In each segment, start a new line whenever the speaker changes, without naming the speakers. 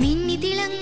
മിന്നിതിളങ്ങ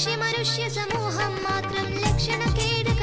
ष्यमनुष्यसमूहं मात्रं लक्षणकेडि